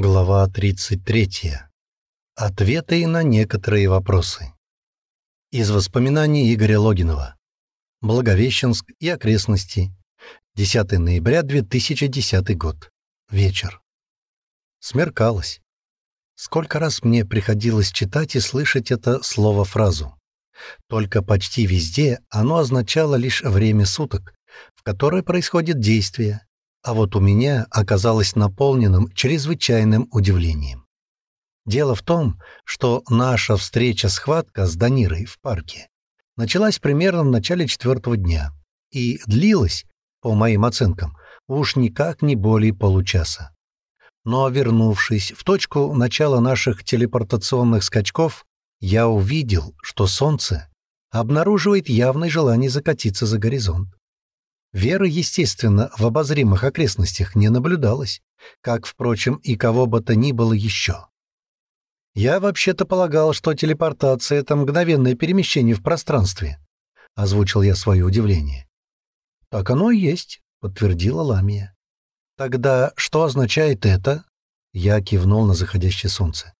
Глава 33. Ответы на некоторые вопросы. Из воспоминаний Игоря Логинова. Благовещенск и окрестности. 10 ноября 2010 год. Вечер. Смеркалось. Сколько раз мне приходилось читать и слышать это слово-фразу. Только почти везде оно означало лишь время суток, в которое происходит действие, а вот у меня оказалось наполненным чрезвычайным удивлением. Дело в том, что наша встреча-схватка с Данирой в парке началась примерно в начале четвертого дня и длилась, по моим оценкам, уж никак не более получаса. Но, вернувшись в точку начала наших телепортационных скачков, я увидел, что солнце обнаруживает явное желание закатиться за горизонт. Веры, естественно, в обозримых окрестностях не наблюдалось, как, впрочем, и кого бы то ни было еще. «Я вообще-то полагал, что телепортация — это мгновенное перемещение в пространстве», — озвучил я свое удивление. «Так оно и есть», — подтвердила Ламия. «Тогда что означает это?» — я кивнул на заходящее солнце.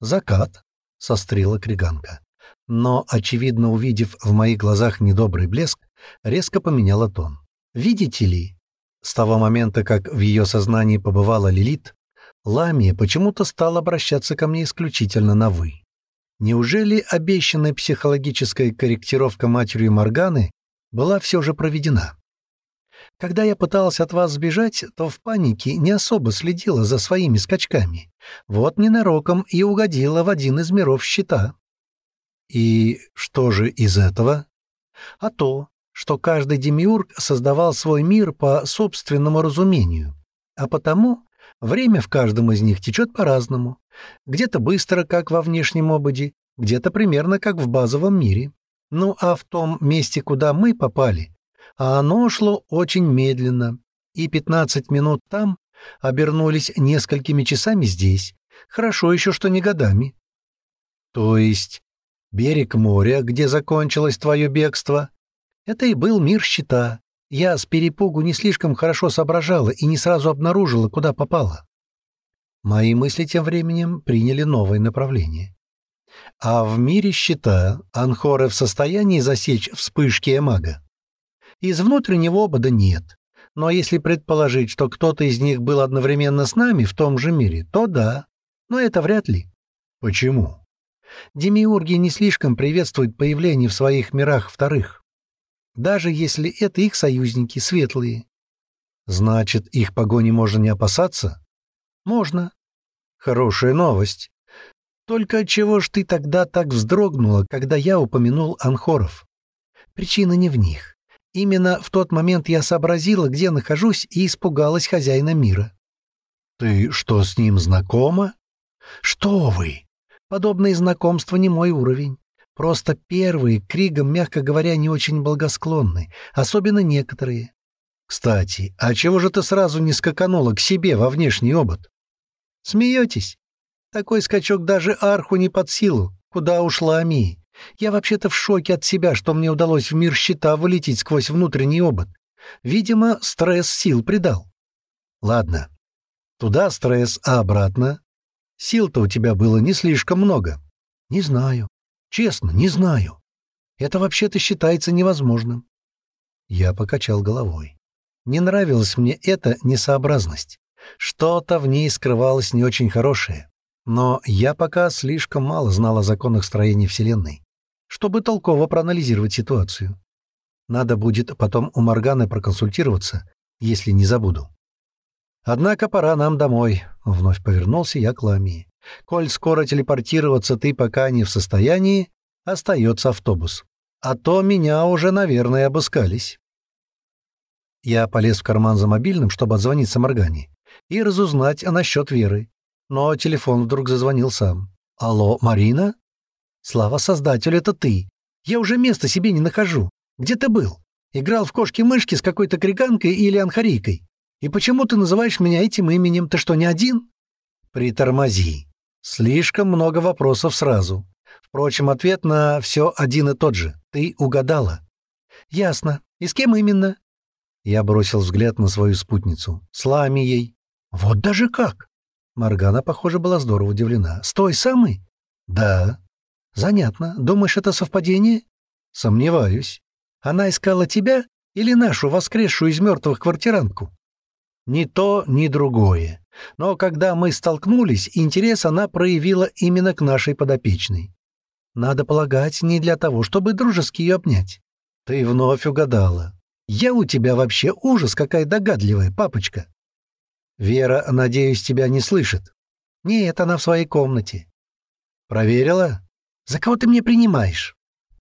«Закат», — сострила Криганка. Но, очевидно, увидев в моих глазах недобрый блеск, резко поменяла тон. «Видите ли?» С того момента, как в ее сознании побывала Лилит, Ламия почему-то стала обращаться ко мне исключительно на «вы». Неужели обещанная психологическая корректировка матерью Морганы была все же проведена? Когда я пытался от вас сбежать, то в панике не особо следила за своими скачками. Вот ненароком и угодила в один из миров щита. И что же из этого? А то, что каждый демиург создавал свой мир по собственному разумению, а потому время в каждом из них течет по-разному. Где-то быстро, как во внешнем ободе, где-то примерно как в базовом мире. Ну а в том месте, куда мы попали, а оно шло очень медленно, и 15 минут там обернулись несколькими часами здесь. Хорошо еще, что не годами. То есть берег моря, где закончилось твое бегство, это и был мир щита. Я с перепугу не слишком хорошо соображала и не сразу обнаружила, куда попала. Мои мысли тем временем приняли новое направление. А в мире щита анхоры в состоянии засечь вспышки эмага. Из внутреннего обода нет. Но если предположить, что кто-то из них был одновременно с нами в том же мире, то да. Но это вряд ли. Почему? Демиурги не слишком приветствуют появление в своих мирах вторых даже если это их союзники светлые. Значит, их погони можно не опасаться? Можно. Хорошая новость. Только чего ж ты тогда так вздрогнула, когда я упомянул анхоров? Причина не в них. Именно в тот момент я сообразила, где нахожусь, и испугалась хозяина мира. Ты что, с ним знакома? Что вы? Подобные знакомства не мой уровень. Просто первые к Кригам, мягко говоря, не очень благосклонны, особенно некоторые. Кстати, а чего же ты сразу не скаканула к себе во внешний обод? Смеетесь? Такой скачок даже арху не под силу. Куда ушла Ами? Я вообще-то в шоке от себя, что мне удалось в мир щита вылететь сквозь внутренний обод. Видимо, стресс сил придал. Ладно. Туда стресс, а обратно? Сил-то у тебя было не слишком много. Не знаю. Честно, не знаю. Это вообще-то считается невозможным. Я покачал головой. Не нравилась мне эта несообразность. Что-то в ней скрывалось не очень хорошее. Но я пока слишком мало знал о законах строения Вселенной, чтобы толково проанализировать ситуацию. Надо будет потом у Морганы проконсультироваться, если не забуду. Однако пора нам домой. Вновь повернулся я к Ламии. Коль скоро телепортироваться ты пока не в состоянии, остается автобус. А то меня уже, наверное, обыскались. Я полез в карман за мобильным, чтобы отзвониться Моргане и разузнать насчет Веры. Но телефон вдруг зазвонил сам. «Алло, Марина?» «Слава создателю, это ты. Я уже места себе не нахожу. Где ты был? Играл в кошки-мышки с какой-то криганкой или анхарийкой? И почему ты называешь меня этим именем? Ты что, не один?» «Притормози. Слишком много вопросов сразу. Впрочем, ответ на все один и тот же. Ты угадала. Ясно. И с кем именно? Я бросил взгляд на свою спутницу. С Ламией. Вот даже как. Маргана, похоже, была здорово удивлена. «С той самой?» «Да». «Занятно. Думаешь, это совпадение?» «Сомневаюсь. Она искала тебя или нашу воскресшую из мертвых квартирантку?» «Ни то, ни другое. Но когда мы столкнулись, интерес она проявила именно к нашей подопечной. Надо полагать, не для того, чтобы дружески ее обнять. Ты вновь угадала. Я у тебя вообще ужас, какая догадливая, папочка. Вера, надеюсь, тебя не слышит. Нет, она в своей комнате. Проверила? За кого ты меня принимаешь?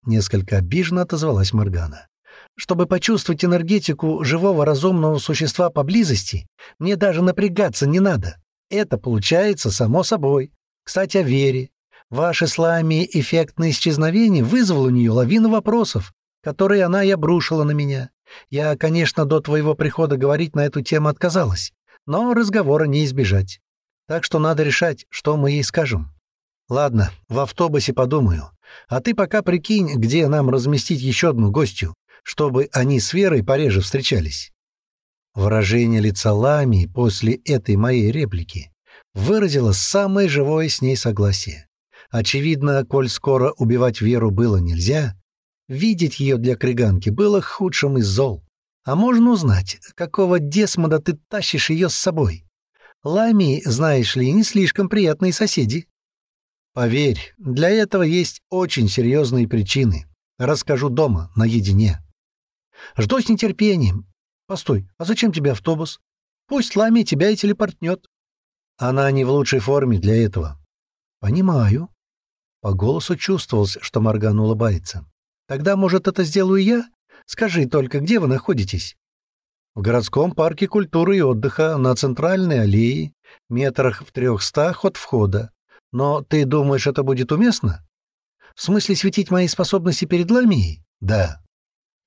Несколько обиженно отозвалась Моргана. Чтобы почувствовать энергетику живого разумного существа поблизости, мне даже напрягаться не надо. Это получается само собой. Кстати, о Вере. Ваше с Лами эффектное исчезновение вызвало у нее лавину вопросов, которые она и обрушила на меня. Я, конечно, до твоего прихода говорить на эту тему отказалась, но разговора не избежать. Так что надо решать, что мы ей скажем. Ладно, в автобусе подумаю. А ты пока прикинь, где нам разместить еще одну гостью, чтобы они с Верой пореже встречались. Выражение лица Лами после этой моей реплики выразило самое живое с ней согласие. Очевидно, коль скоро убивать Веру было нельзя, видеть ее для криганки было худшим из зол. А можно узнать, какого десмода ты тащишь ее с собой? Лами, знаешь ли, не слишком приятные соседи. Поверь, для этого есть очень серьезные причины. Расскажу дома, наедине. Жду с нетерпением. Постой, а зачем тебе автобус? Пусть Лами тебя и телепортнет. Она не в лучшей форме для этого. Понимаю. По голосу чувствовалось, что Морган улыбается. «Тогда, может, это сделаю я? Скажи только, где вы находитесь?» «В городском парке культуры и отдыха на центральной аллее, метрах в трехстах от входа. Но ты думаешь, это будет уместно?» «В смысле светить мои способности перед Ламией?» «Да».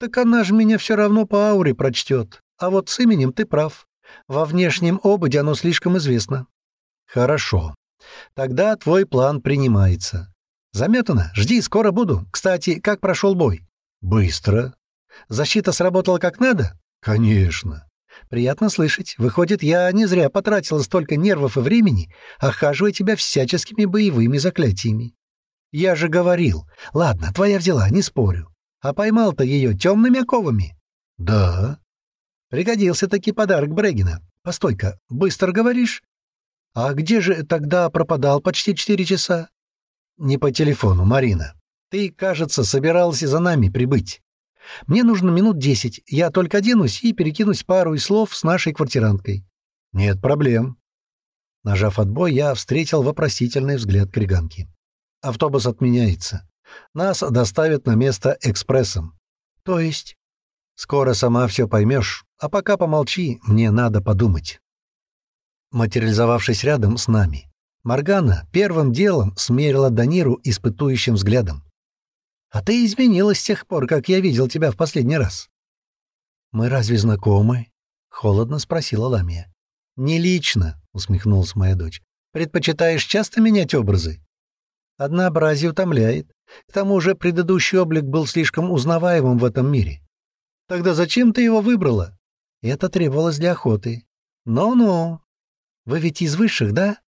«Так она же меня все равно по ауре прочтет. А вот с именем ты прав. Во внешнем ободе оно слишком известно». «Хорошо. Тогда твой план принимается. «Заметано. Жди, скоро буду. Кстати, как прошел бой?» «Быстро». «Защита сработала как надо?» «Конечно». «Приятно слышать. Выходит, я не зря потратила столько нервов и времени, охаживая тебя всяческими боевыми заклятиями». «Я же говорил. Ладно, твоя взяла, не спорю. А поймал-то ее темными оковами?» «Да». «Пригодился таки подарок Брегина. Постой-ка, быстро говоришь?» «А где же тогда пропадал почти четыре часа?» «Не по телефону, Марина. Ты, кажется, собирался за нами прибыть. Мне нужно минут десять. Я только оденусь и перекинусь пару слов с нашей квартиранткой». «Нет проблем». Нажав отбой, я встретил вопросительный взгляд Криганки. «Автобус отменяется. Нас доставят на место экспрессом». «То есть?» «Скоро сама все поймешь, а пока помолчи, мне надо подумать». Материализовавшись рядом с нами, Маргана первым делом смерила Даниру испытующим взглядом. «А ты изменилась с тех пор, как я видел тебя в последний раз». «Мы разве знакомы?» — холодно спросила Ламия. «Не лично», — усмехнулась моя дочь. «Предпочитаешь часто менять образы?» «Однообразие утомляет. К тому же предыдущий облик был слишком узнаваемым в этом мире. Тогда зачем ты его выбрала?» «Это требовалось для охоты». «Ну-ну. Вы ведь из высших, да?»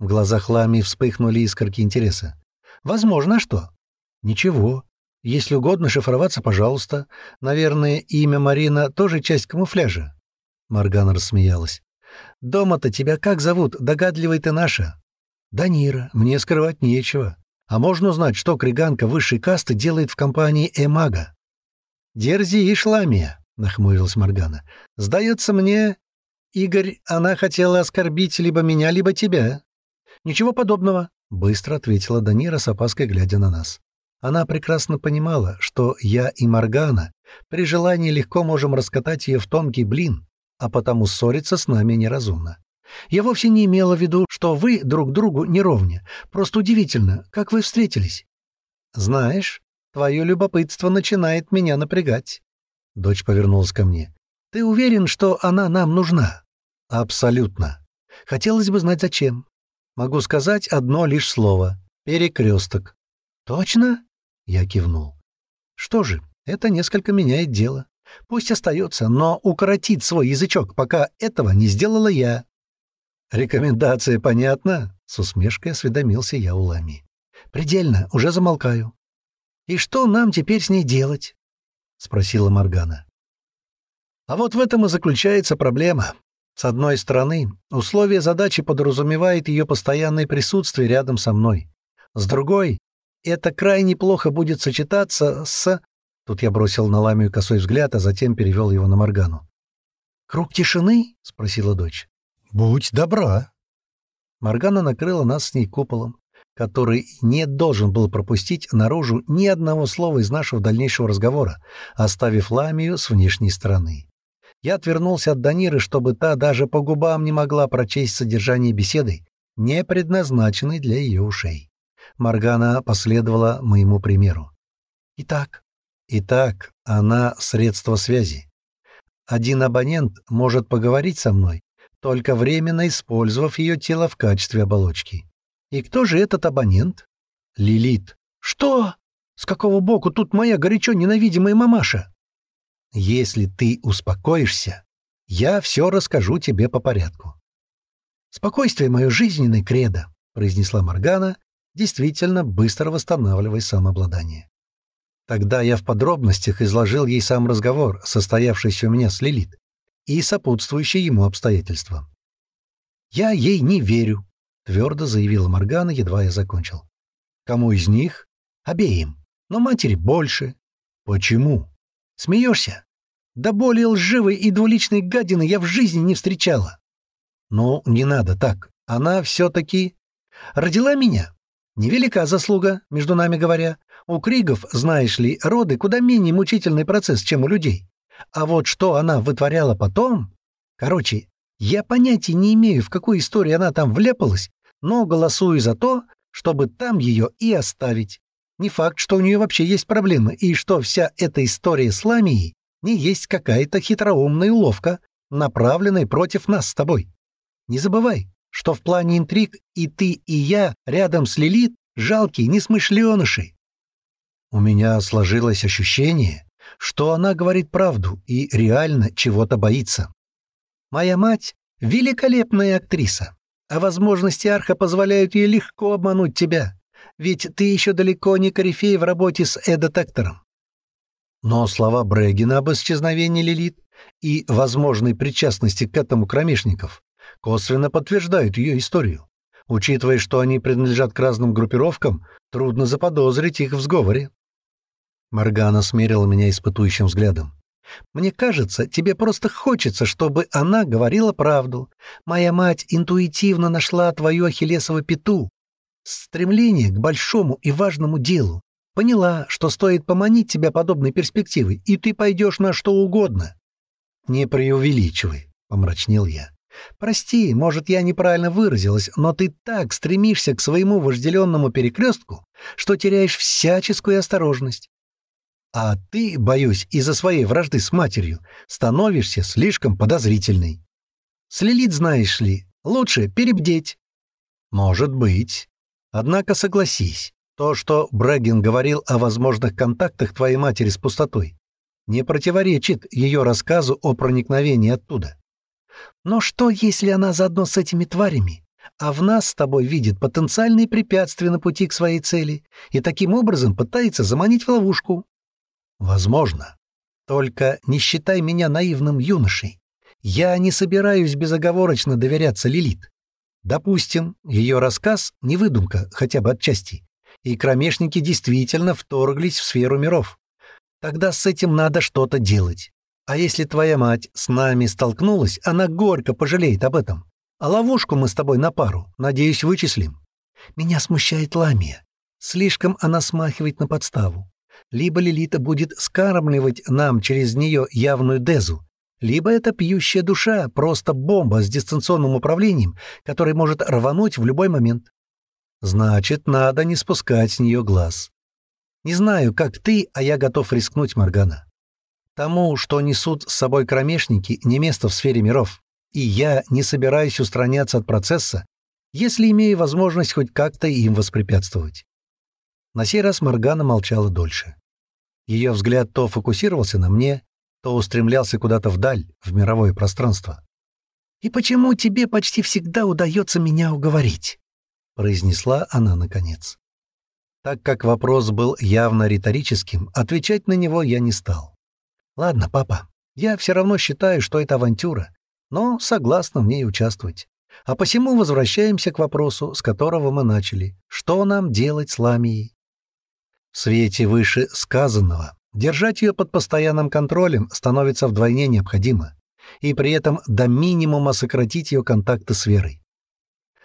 В глазах Лами вспыхнули искорки интереса. «Возможно, что?» «Ничего. Если угодно шифроваться, пожалуйста. Наверное, имя Марина тоже часть камуфляжа». Моргана рассмеялась. «Дома-то тебя как зовут? Догадливый ты наша». «Данира. Мне скрывать нечего. А можно узнать, что Криганка высшей касты делает в компании Эмага?» «Дерзишь, Ламия», — нахмурилась Моргана. «Сдается мне, Игорь, она хотела оскорбить либо меня, либо тебя. «Ничего подобного», — быстро ответила Данира с опаской, глядя на нас. Она прекрасно понимала, что я и Моргана при желании легко можем раскатать ее в тонкий блин, а потому ссориться с нами неразумно. Я вовсе не имела в виду, что вы друг другу не ровня. Просто удивительно, как вы встретились. Знаешь, твое любопытство начинает меня напрягать. Дочь повернулась ко мне. Ты уверен, что она нам нужна? Абсолютно. Хотелось бы знать, зачем. Могу сказать одно лишь слово — перекресток. Точно? Я кивнул. Что же, это несколько меняет дело. Пусть остается, но укоротит свой язычок, пока этого не сделала я. «Рекомендация понятна?» — с усмешкой осведомился я у Лами. «Предельно, уже замолкаю». «И что нам теперь с ней делать?» — спросила Моргана. «А вот в этом и заключается проблема. С одной стороны, условие задачи подразумевает ее постоянное присутствие рядом со мной. С другой, это крайне плохо будет сочетаться с...» Тут я бросил на Ламию косой взгляд, а затем перевел его на Моргану. «Круг тишины?» — спросила дочь. «Будь добра». Моргана накрыла нас с ней куполом, который не должен был пропустить наружу ни одного слова из нашего дальнейшего разговора, оставив Ламию с внешней стороны. Я отвернулся от Даниры, чтобы та даже по губам не могла прочесть содержание беседы, не предназначенной для ее ушей. Моргана последовала моему примеру. «Итак?» «Итак, она — средство связи. Один абонент может поговорить со мной, только временно использовав ее тело в качестве оболочки. И кто же этот абонент? Лилит. Что? С какого боку тут моя горячо ненавидимая мамаша? Если ты успокоишься, я все расскажу тебе по порядку. Спокойствие — мое жизненное кредо, — произнесла Моргана, действительно быстро восстанавливая самообладание. Тогда я в подробностях изложил ей сам разговор, состоявшийся у меня с Лилит, и сопутствующие ему обстоятельства. «Я ей не верю», — твердо заявила Моргана, едва я закончил. «Кому из них?» «Обеим. Но матери больше». «Почему?» «Смеешься?» «Да более лживой и двуличной гадины я в жизни не встречала». «Ну, не надо так. Она все-таки...» «Родила меня. Невелика заслуга, между нами говоря. У Кригов, знаешь ли, роды куда менее мучительный процесс, чем у людей. А вот что она вытворяла потом... Короче, я понятия не имею, в какую историю она там вляпалась, но голосую за то, чтобы там ее и оставить. Не факт, что у нее вообще есть проблемы, и что вся эта история с Ламией не есть какая-то хитроумная уловка, направленная против нас с тобой. Не забывай, что в плане интриг и ты, и я рядом с Лилит жалкие несмышленыши. У меня сложилось ощущение, что она говорит правду и реально чего-то боится. Моя мать — великолепная актриса, а возможности Арха позволяют ей легко обмануть тебя, ведь ты еще далеко не корифей в работе с эдотектором. Но слова Брегина об исчезновении Лилит и возможной причастности к этому кромешников косвенно подтверждают ее историю. Учитывая, что они принадлежат к разным группировкам, трудно заподозрить их в сговоре. Моргана смерила меня испытующим взглядом. «Мне кажется, тебе просто хочется, чтобы она говорила правду. Моя мать интуитивно нашла твою ахиллесову пяту. Стремление к большому и важному делу. Поняла, что стоит поманить тебя подобной перспективой, и ты пойдешь на что угодно». «Не преувеличивай», — помрачнел я. «Прости, может, я неправильно выразилась, но ты так стремишься к своему вожделенному перекрестку, что теряешь всяческую осторожность. А ты, боюсь, из-за своей вражды с матерью становишься слишком подозрительной. Слилит, знаешь ли, лучше перебдеть. Может быть. Однако согласись, то, что Брэггин говорил о возможных контактах твоей матери с пустотой, не противоречит ее рассказу о проникновении оттуда. Но что, если она заодно с этими тварями, а в нас с тобой видит потенциальные препятствия на пути к своей цели и таким образом пытается заманить в ловушку? Возможно. Только не считай меня наивным юношей. Я не собираюсь безоговорочно доверяться Лилит. Допустим, ее рассказ — не выдумка, хотя бы отчасти, и кромешники действительно вторглись в сферу миров. Тогда с этим надо что-то делать. А если твоя мать с нами столкнулась, она горько пожалеет об этом. А ловушку мы с тобой на пару, надеюсь, вычислим. Меня смущает Ламия. Слишком она смахивает на подставу. Либо Лилита будет скармливать нам через нее явную дезу, либо это пьющая душа, просто бомба с дистанционным управлением, которая может рвануть в любой момент. Значит, надо не спускать с нее глаз. Не знаю, как ты, а я готов рискнуть, Маргана. Тому, что несут с собой кромешники, не место в сфере миров, и я не собираюсь устраняться от процесса, если имею возможность хоть как-то им воспрепятствовать. На сей раз Моргана молчала дольше. Ее взгляд то фокусировался на мне, то устремлялся куда-то вдаль, в мировое пространство. «И почему тебе почти всегда удается меня уговорить?» — произнесла она наконец. Так как вопрос был явно риторическим, отвечать на него я не стал. «Ладно, папа, я все равно считаю, что это авантюра, но согласна в ней участвовать. А посему возвращаемся к вопросу, с которого мы начали. Что нам делать с Ламией?» В свете выше сказанного держать ее под постоянным контролем становится вдвойне необходимо и при этом до минимума сократить ее контакты с Верой.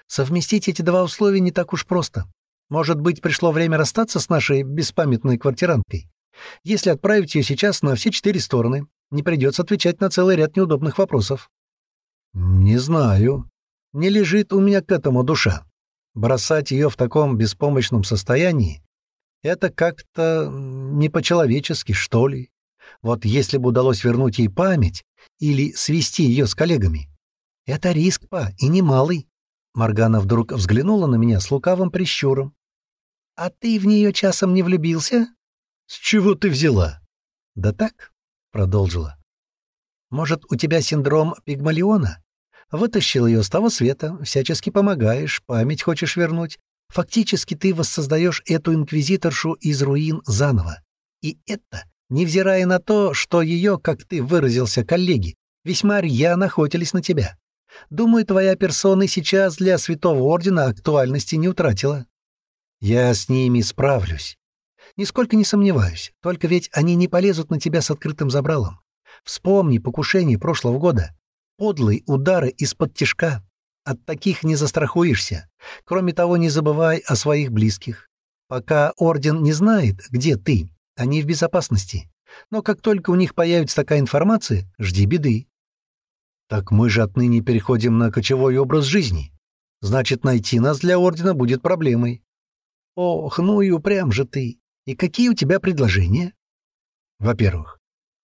Совместить эти два условия не так уж просто. Может быть, пришло время расстаться с нашей беспамятной квартиранткой? Если отправить ее сейчас на все четыре стороны, не придется отвечать на целый ряд неудобных вопросов. Не знаю. Не лежит у меня к этому душа. Бросать ее в таком беспомощном состоянии — это как-то не по-человечески, что ли. Вот если бы удалось вернуть ей память или свести ее с коллегами. Это риск, па, и немалый. Маргана вдруг взглянула на меня с лукавым прищуром. «А ты в нее часом не влюбился?» «С чего ты взяла?» «Да так», — продолжила. «Может, у тебя синдром Пигмалиона? Вытащил ее с того света, всячески помогаешь, память хочешь вернуть. Фактически ты воссоздаешь эту инквизиторшу из руин заново. И это невзирая на то, что ее, как ты выразился, коллеги, весьма рьяно охотились на тебя. Думаю, твоя персона сейчас для Святого Ордена актуальности не утратила. Я с ними справлюсь. Нисколько не сомневаюсь, только ведь они не полезут на тебя с открытым забралом. Вспомни покушение прошлого года. Подлые удары из-под тишка. От таких не застрахуешься. Кроме того, не забывай о своих близких. Пока Орден не знает, где ты, они в безопасности. Но как только у них появится такая информация, жди беды. Так мы же отныне переходим на кочевой образ жизни. Значит, найти нас для Ордена будет проблемой. Ох, ну и упрям же ты. И какие у тебя предложения? Во-первых,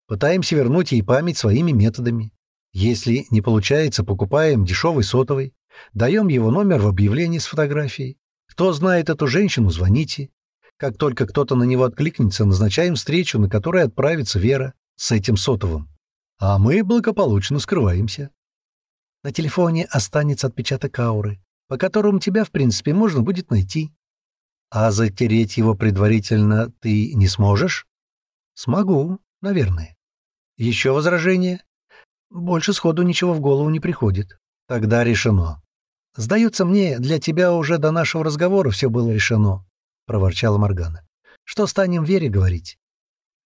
пытаемся вернуть ей память своими методами. Если не получается, покупаем дешевый сотовый, даем его номер в объявлении с фотографией. Кто знает эту женщину, звоните. Как только кто-то на него откликнется, назначаем встречу, на которой отправится Вера с этим сотовым. А мы благополучно скрываемся. На телефоне останется отпечаток ауры, по которому тебя, в принципе, можно будет найти. А затереть его предварительно ты не сможешь? Смогу, наверное. Еще возражение? Больше сходу ничего в голову не приходит. Тогда решено. Сдается мне, для тебя уже до нашего разговора все было решено. — проворчала Моргана. «Что станем Вере говорить?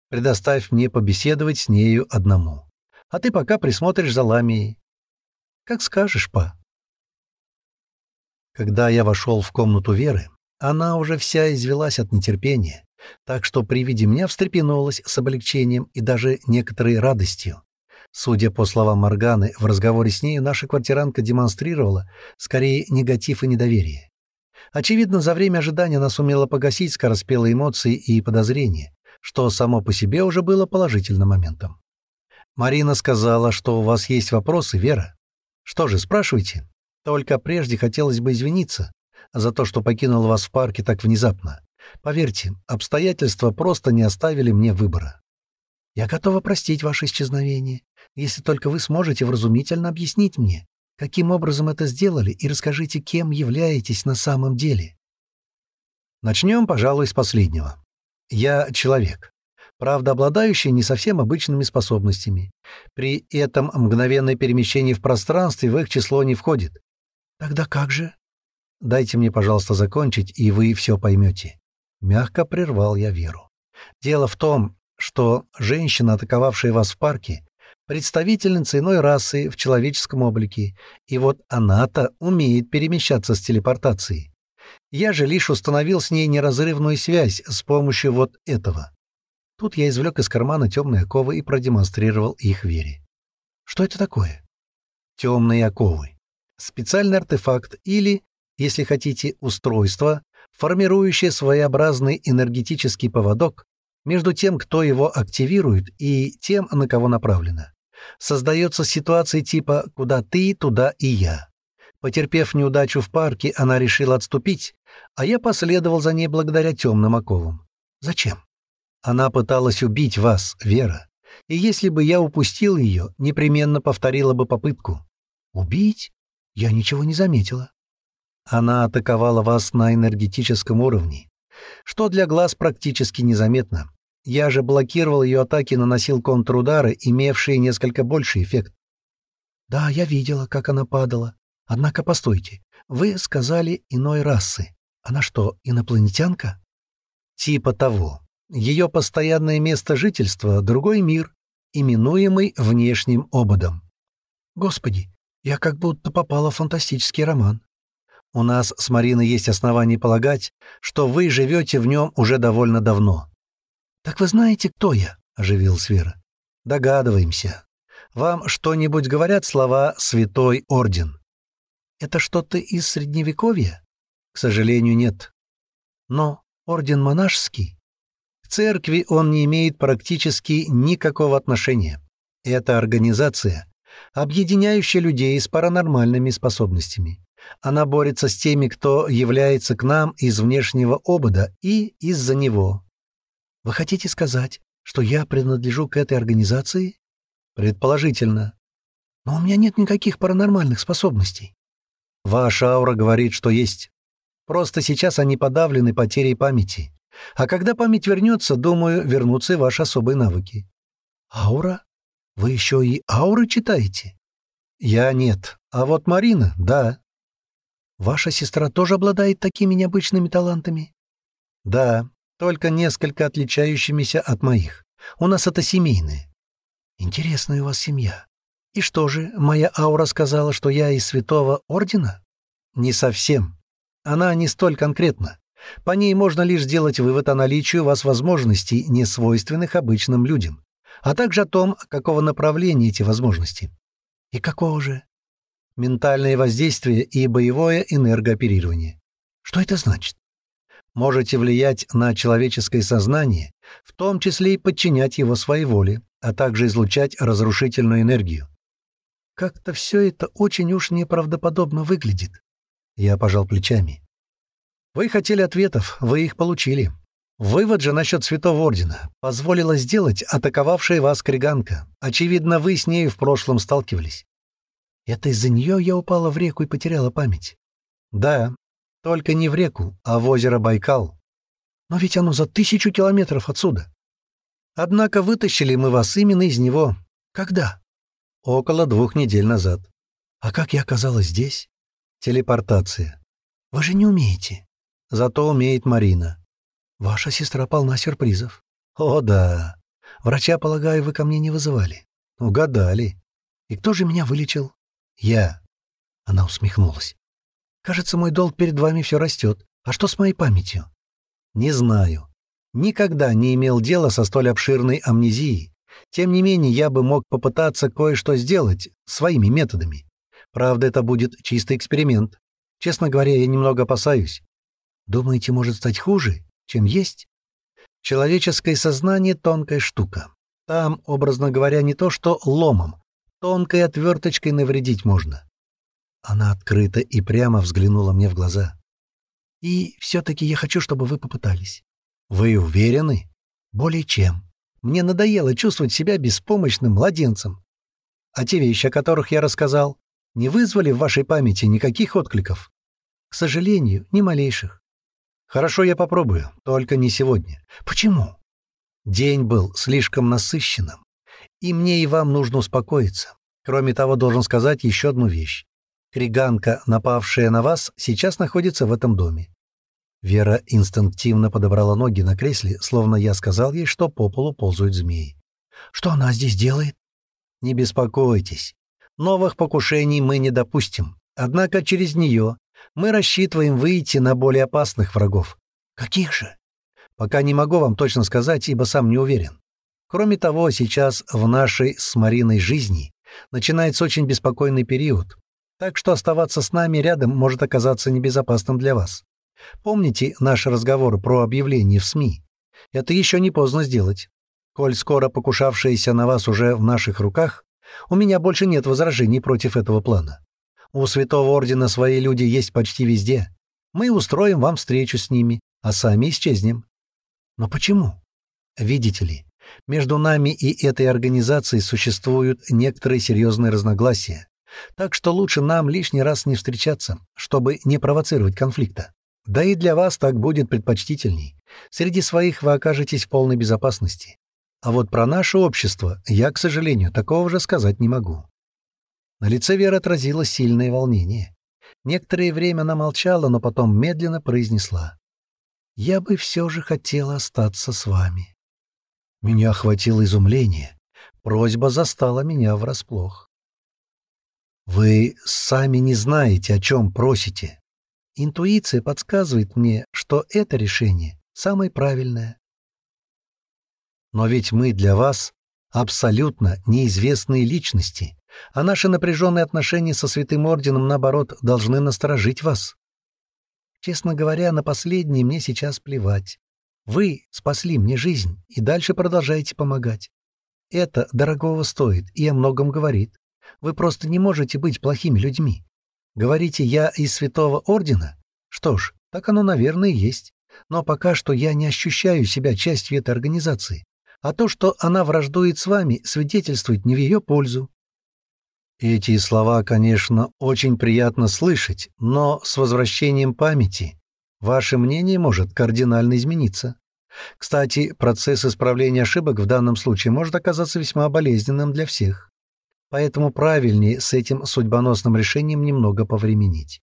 Предоставь мне побеседовать с нею одному. А ты пока присмотришь за Ламией. Как скажешь, па». Когда я вошел в комнату Веры, она уже вся извелась от нетерпения, так что при виде меня встрепенулась с облегчением и даже некоторой радостью. Судя по словам Морганы, в разговоре с ней наша квартиранка демонстрировала скорее негатив и недоверие. Очевидно, за время ожидания она сумела погасить скороспелые эмоции и подозрения, что само по себе уже было положительным моментом. «Марина сказала, что у вас есть вопросы, Вера. Что же, спрашивайте. Только прежде хотелось бы извиниться за то, что покинул вас в парке так внезапно. Поверьте, обстоятельства просто не оставили мне выбора. Я готова простить ваше исчезновение, если только вы сможете вразумительно объяснить мне, Каким образом это сделали, и расскажите, кем являетесь на самом деле. Начнем, пожалуй, с последнего. Я человек, правда, обладающий не совсем обычными способностями. При этом мгновенное перемещение в пространстве в их число не входит. Тогда как же? Дайте мне, пожалуйста, закончить, и вы все поймете. Мягко прервал я Веру. Дело в том, что женщина, атаковавшая вас в парке, представительница иной расы в человеческом облике, и вот она-то умеет перемещаться с телепортацией. Я же лишь установил с ней неразрывную связь с помощью вот этого. Тут я извлек из кармана темные оковы и продемонстрировал их Вере. Что это такое? Темные оковы. Специальный артефакт или, если хотите, устройство, формирующее своеобразный энергетический поводок между тем, кто его активирует, и тем, на кого направлено. Создается ситуация типа «куда ты, туда и я». Потерпев неудачу в парке, она решила отступить, а я последовал за ней благодаря темным оковам. Зачем? Она пыталась убить вас, Вера. И если бы я упустил ее, непременно повторила бы попытку. Убить? Я ничего не заметила. Она атаковала вас на энергетическом уровне, что для глаз практически незаметно. Я же блокировал ее атаки и наносил контрудары, имевшие несколько больший эффект. Да, я видела, как она падала. Однако, постойте, вы сказали иной расы. Она что, инопланетянка? Типа того. Ее постоянное место жительства — другой мир, именуемый внешним ободом. Господи, я как будто попала в фантастический роман. У нас с Мариной есть основания полагать, что вы живете в нем уже довольно давно. Так вы знаете, кто я? — оживилась Вера. Догадываемся. Вам что-нибудь говорят слова «Святой Орден»? Это что-то из Средневековья? К сожалению, нет. Но Орден монашеский? К церкви он не имеет практически никакого отношения. Это организация, объединяющая людей с паранормальными способностями. Она борется с теми, кто является к нам из внешнего обода и из-за него. Вы хотите сказать, что я принадлежу к этой организации? Предположительно. Но у меня нет никаких паранормальных способностей. Ваша аура говорит, что есть. Просто сейчас они подавлены потерей памяти. А когда память вернется, думаю, вернутся и ваши особые навыки. Аура? Вы еще и ауры читаете? Я нет. А вот Марина, да. Ваша сестра тоже обладает такими необычными талантами? Да, только несколько отличающимися от моих. У нас это семейные. Интересная у вас семья. И что же, моя аура сказала, что я из святого ордена? Не совсем. Она не столь конкретна. По ней можно лишь сделать вывод о наличии у вас возможностей, не свойственных обычным людям, а также о том, какого направления эти возможности. И какого же? ментальное воздействие и боевое энергооперирование. Что это значит? Можете влиять на человеческое сознание, в том числе и подчинять его своей воле, а также излучать разрушительную энергию. Как-то все это очень уж неправдоподобно выглядит. Я пожал плечами. Вы хотели ответов, вы их получили. Вывод же насчет Святого Ордена позволила сделать атаковавшая вас Криганка. Очевидно, вы с нею в прошлом сталкивались. Это из-за нее я упала в реку и потеряла память. Да, только не в реку, а в озеро Байкал. Но ведь оно за тысячу километров отсюда. Однако вытащили мы вас именно из него. Когда? Около двух недель назад. А как я оказалась здесь? Телепортация. Вы же не умеете. Зато умеет Марина. Ваша сестра полна сюрпризов. О, да. Врача, полагаю, вы ко мне не вызывали. Угадали. И кто же меня вылечил? «Я». Она усмехнулась. «Кажется, мой долг перед вами все растет. А что с моей памятью?» «Не знаю. Никогда не имел дела со столь обширной амнезией. Тем не менее, я бы мог попытаться кое-что сделать своими методами. Правда, это будет чистый эксперимент. Честно говоря, я немного опасаюсь. Думаете, может стать хуже, чем есть? Человеческое сознание — тонкая штука. Там, образно говоря, не то что ломом, Тонкой отверточкой навредить можно. Она открыто и прямо взглянула мне в глаза. И все-таки я хочу, чтобы вы попытались. Вы уверены? Более чем. Мне надоело чувствовать себя беспомощным младенцем. А те вещи, о которых я рассказал, не вызвали в вашей памяти никаких откликов? К сожалению, ни малейших. Хорошо, я попробую, только не сегодня. Почему? День был слишком насыщенным. И мне и вам нужно успокоиться. Кроме того, должен сказать еще одну вещь. Криганка, напавшая на вас, сейчас находится в этом доме. Вера инстинктивно подобрала ноги на кресле, словно я сказал ей, что по полу ползают змеи. «Что она здесь делает?» «Не беспокойтесь. Новых покушений мы не допустим. Однако через нее мы рассчитываем выйти на более опасных врагов». «Каких же?» «Пока не могу вам точно сказать, ибо сам не уверен. Кроме того, сейчас в нашей с Мариной жизни начинается очень беспокойный период, так что оставаться с нами рядом может оказаться небезопасным для вас. Помните наш разговор про объявление в СМИ? Это еще не поздно сделать. Коль скоро покушавшиеся на вас уже в наших руках, у меня больше нет возражений против этого плана. У Святого Ордена свои люди есть почти везде. Мы устроим вам встречу с ними, а сами исчезнем. Но почему? Видите ли, между нами и этой организацией существуют некоторые серьезные разногласия, Так что лучше нам лишний раз не встречаться, чтобы не провоцировать конфликта. Да и для вас так будет предпочтительней. Среди своих вы окажетесь в полной безопасности. А вот про наше общество я, к сожалению, такого же сказать не могу. На лице Веры отразилось сильное волнение. Некоторое время она молчала, но потом медленно произнесла. «Я бы все же хотела остаться с вами». Меня охватило изумление. Просьба застала меня врасплох. «Вы сами не знаете, о чем просите. Интуиция подсказывает мне, что это решение самое правильное. Но ведь мы для вас абсолютно неизвестные личности, а наши напряженные отношения со Святым Орденом, наоборот, должны насторожить вас. Честно говоря, на последнее мне сейчас плевать. Вы спасли мне жизнь и дальше продолжаете помогать. Это дорогого стоит и о многом говорит. Вы просто не можете быть плохими людьми. Говорите, я из Святого Ордена? Что ж, так оно, наверное, есть. Но пока что я не ощущаю себя частью этой организации. А то, что она враждует с вами, свидетельствует не в ее пользу. Эти слова, конечно, очень приятно слышать, но с возвращением памяти ваше мнение может кардинально измениться. Кстати, процесс исправления ошибок в данном случае может оказаться весьма болезненным для всех. Поэтому правильнее с этим судьбоносным решением немного повременить.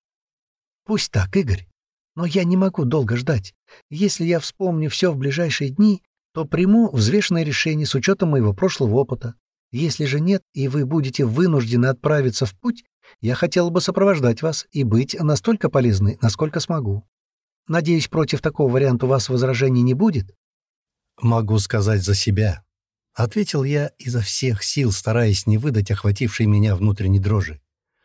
Пусть так, Игорь. Но я не могу долго ждать. Если я вспомню все в ближайшие дни, то приму взвешенное решение с учетом моего прошлого опыта. Если же нет, и вы будете вынуждены отправиться в путь, я хотела бы сопровождать вас и быть настолько полезной, насколько смогу. Надеюсь, против такого варианта у вас возражений не будет?» «Могу сказать за себя», — ответил я изо всех сил, стараясь не выдать охватившей меня внутренней дрожи,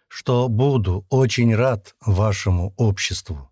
«что буду очень рад вашему обществу».